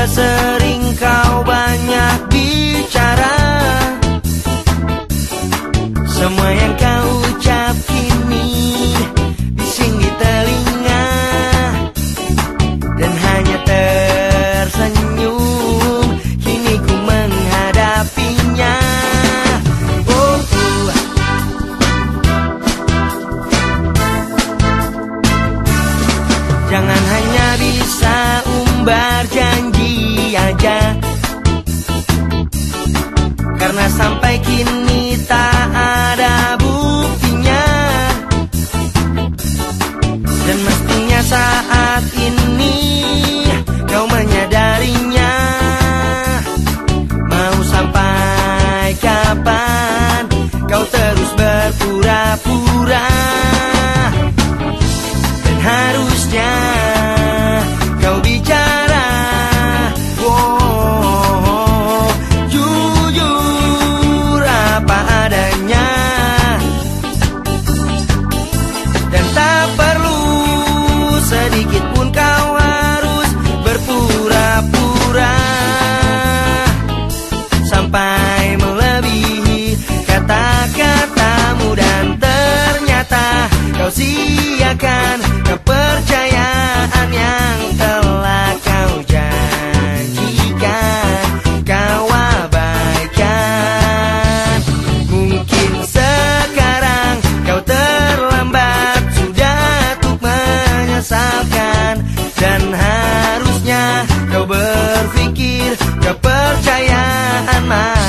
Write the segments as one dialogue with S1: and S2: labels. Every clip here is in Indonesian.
S1: Sudah sering kau banyak bicara. Semua yang kau ucap kini Disinggih telinga. Dan hanya tersenyum Kini ku menghadapinya. Oh, Jangan hanya bisa umbar janji aja. Karena sampai kini tak ada buktinya. Dan mestinya saat ini Melebihi kata-katamu Dan ternyata kau siakan kepercayaan yang telah kau janjikan Kau abaikan. Mungkin sekarang kau terlambat Sudah untuk menyesalkan Dan harusnya kau berpikir Kepercayaan mahal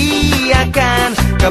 S1: pergiakan ke